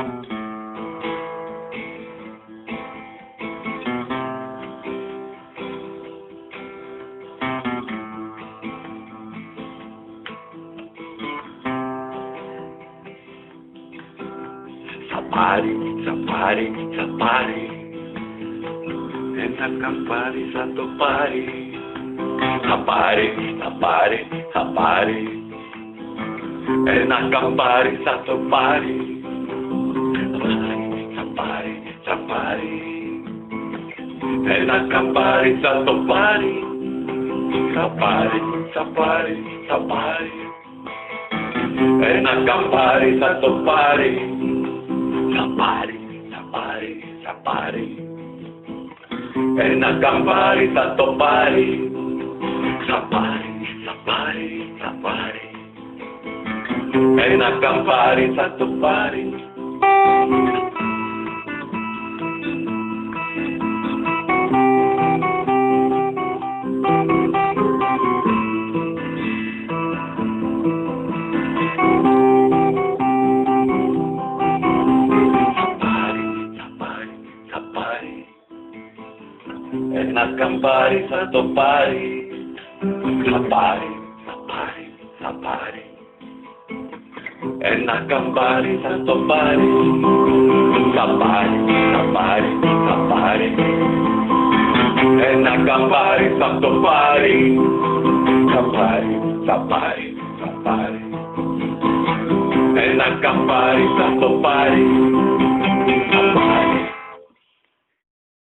Σαπάρι, σαπάρι, σαπάρι Ένα καμπάρι θα το πάρει. Θα πάρει, θα πάρει, θα πάρει Ένα καμπάρι θα το πάρει θα πάρει Ένα καμπάρι θα το πάρει. Θα πάρει, θα πάρει, θα πάρει Ένα καμπάρι θα το πάρει. Θα πάρει, θα πάρει, θα πάρει Ένα καμπάρι θα το πάρει. Θα πάρει, θα πάρει, θα πάρει Ένα καμπάρι θα το πάρει Ένα καμπάρι θα το πάρει. Θα πάρει, θα πάρει, θα πάρει. Ένα καμπάρι θα το πάρει. Θα πάρει, θα πάρει, θα πάρει. Ένα καμπάρι θα το πάρει. Θα πάρει, θα πάρει, θα πάρει. Ένα καμπάρι θα το πάρει Θα πάρει